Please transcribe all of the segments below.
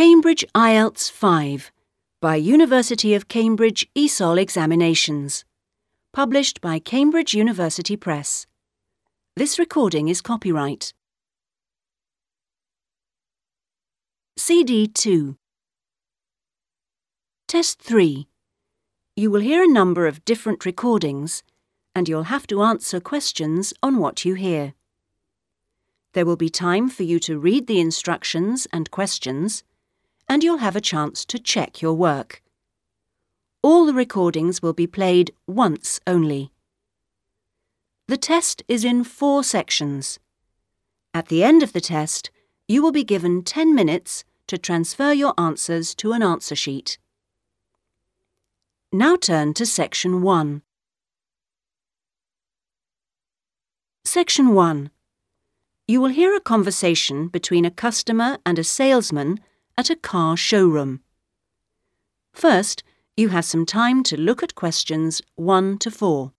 Cambridge IELTS 5 by University of Cambridge ESOL Examinations. Published by Cambridge University Press. This recording is copyright. CD 2 Test 3 You will hear a number of different recordings and you'll have to answer questions on what you hear. There will be time for you to read the instructions and questions, and you'll have a chance to check your work. All the recordings will be played once only. The test is in four sections. At the end of the test, you will be given 10 minutes to transfer your answers to an answer sheet. Now turn to Section 1. Section 1. You will hear a conversation between a customer and a salesman at a car showroom. First, you have some time to look at questions 1 to 4.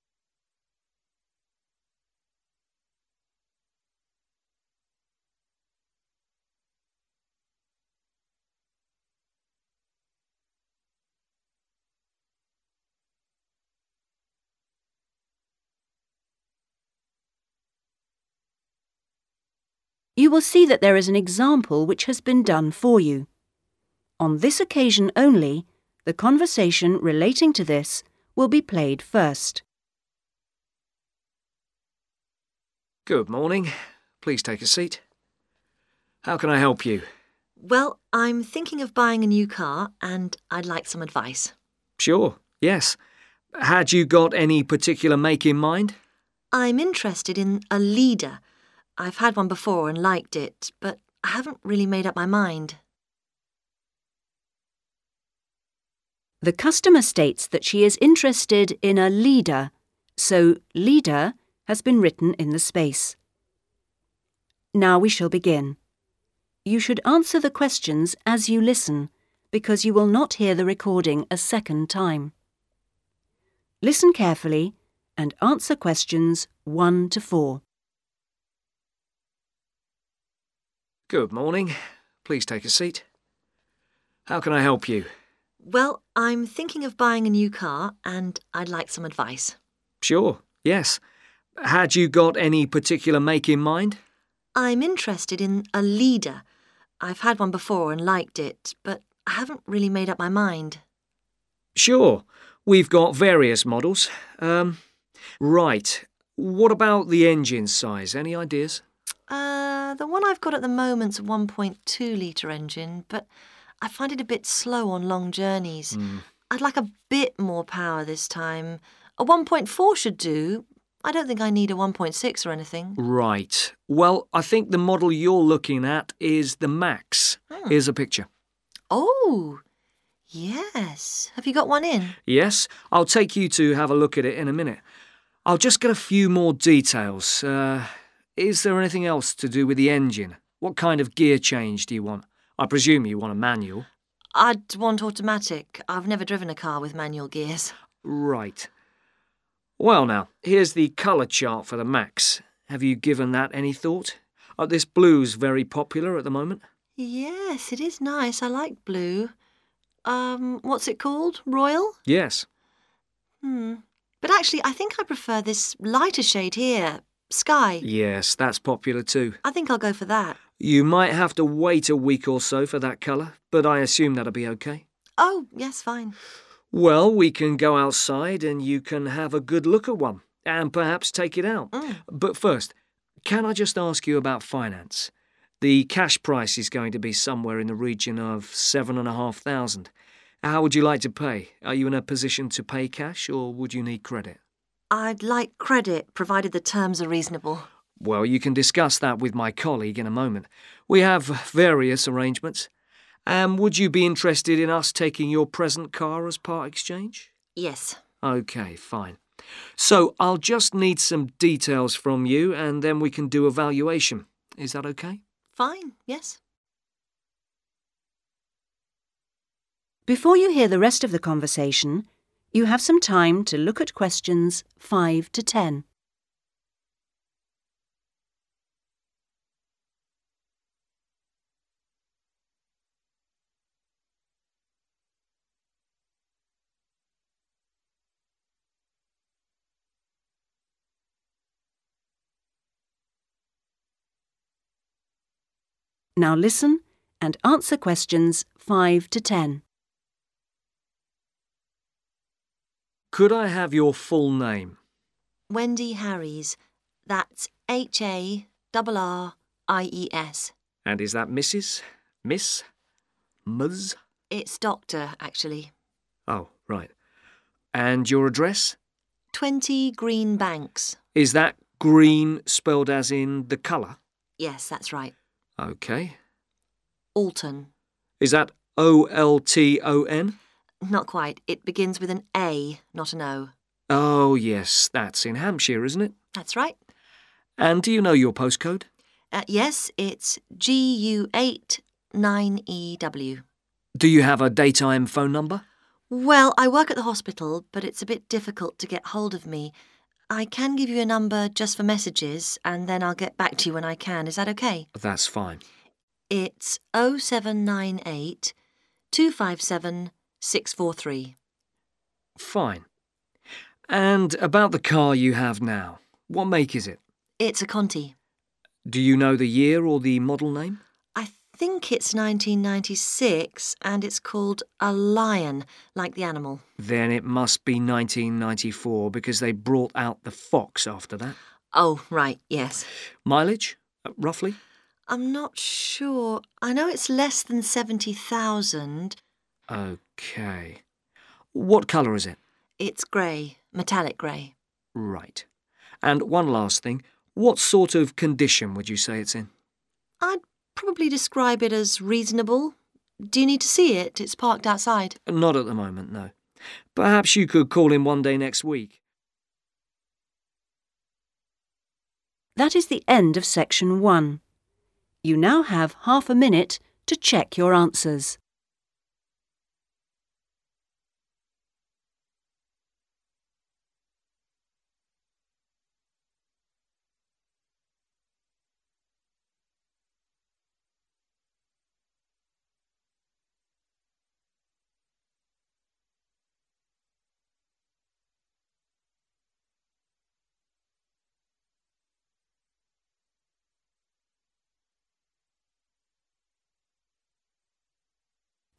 You will see that there is an example which has been done for you. On this occasion only, the conversation relating to this will be played first. Good morning. Please take a seat. How can I help you? Well, I'm thinking of buying a new car and I'd like some advice. Sure, yes. Had you got any particular make in mind? I'm interested in a Leda. I've had one before and liked it, but I haven't really made up my mind. The customer states that she is interested in a Leda, so Leda has been written in the space. Now we shall begin. You should answer the questions as you listen, because you will not hear the recording a second time. Listen carefully and answer questions 1 to 4. Good morning. Please take a seat. How can I help you? Well, I'm thinking of buying a new car and I'd like some advice. Sure, yes. Had you got any particular make in mind? I'm interested in a Leda. I've had one before and liked it, but I haven't really made up my mind. Sure. We've got various models. Um, right. What about the engine size? Any ideas? Uh, the one I've got at the moment's a 1.2 litre engine, but I find it a bit slow on long journeys. I'd like a bit more power this time. A 1.4 should do. I don't think I need a 1.6 or anything. Right. Well, I think the model you're looking at is the Max. Here's a picture. Oh, yes. Have you got one in? Yes, I'll take you to have a look at it in a minute. I'll just get a few more details. Uh, is there anything else to do with the engine? What kind of gear change do you want? I presume you want a manual. I'd want automatic. I've never driven a car with manual gears. Right. Well, now, here's the colour chart for the Max. Have you given that any thought? Uh, this blue's very popular at the moment. Yes, it is nice. I like blue. Um, what's it called? Royal? Yes. Hmm. But actually, I think I prefer this lighter shade here. Sky. Yes, that's popular too. I think I'll go for that. You might have to wait a week or so for that colour, but I assume that'll be okay. Oh, yes, fine. Well, we can go outside and you can have a good look at one and perhaps take it out. Mm. But first, can I just ask you about finance? The cash price is going to be somewhere in the region of seven and a half thousand. How would you like to pay? Are you in a position to pay cash or would you need credit? I'd like credit, provided the terms are reasonable. Well, you can discuss that with my colleague in a moment. We have various arrangements. And would you be interested in us taking your present car as part exchange? Yes. OK, fine. So I'll just need some details from you and then we can do a valuation. Is that OK? Fine, yes. Before you hear the rest of the conversation, you have some time to look at questions 5 to 10. Now listen and answer questions 5 to 10. Could I have your full name? Wendy Harries. That's H A R R I E S. And is that Mrs., Miss, Ms? It's Doctor, actually. Oh, right. And your address? 20 Green Banks. Is that green spelled as in the colour? Yes, that's right. OK. Alton. Is that O L T O N? Not quite. It begins with an A, not an O. Oh, yes, that's in Hampshire, isn't it? That's right. And do you know your postcode? Uh, yes, it's GU8 9EW. Do you have a daytime phone number? Well, I work at the hospital, but it's a bit difficult to get hold of me. I can give you a number just for messages, and then I'll get back to you when I can. Is that okay? That's fine. It's 0798 257 643. Fine. And about the car you have now, what make is it? It's a Conti. Do you know the year or the model name? I think it's 1996 and it's called a lion, like the animal. Then it must be 1994 because they brought out the Fox after that. Oh, right, yes. Mileage, uh, roughly? I'm not sure. I know it's less than 70,000. OK. What colour is it? It's grey, metallic grey. Right. And one last thing. What sort of condition would you say it's in? I'd probably describe it as reasonable. Do you need to see it? It's parked outside. Not at the moment, no. Perhaps you could call in one day next week. That is the end of section 1. You now have half a minute to check your answers.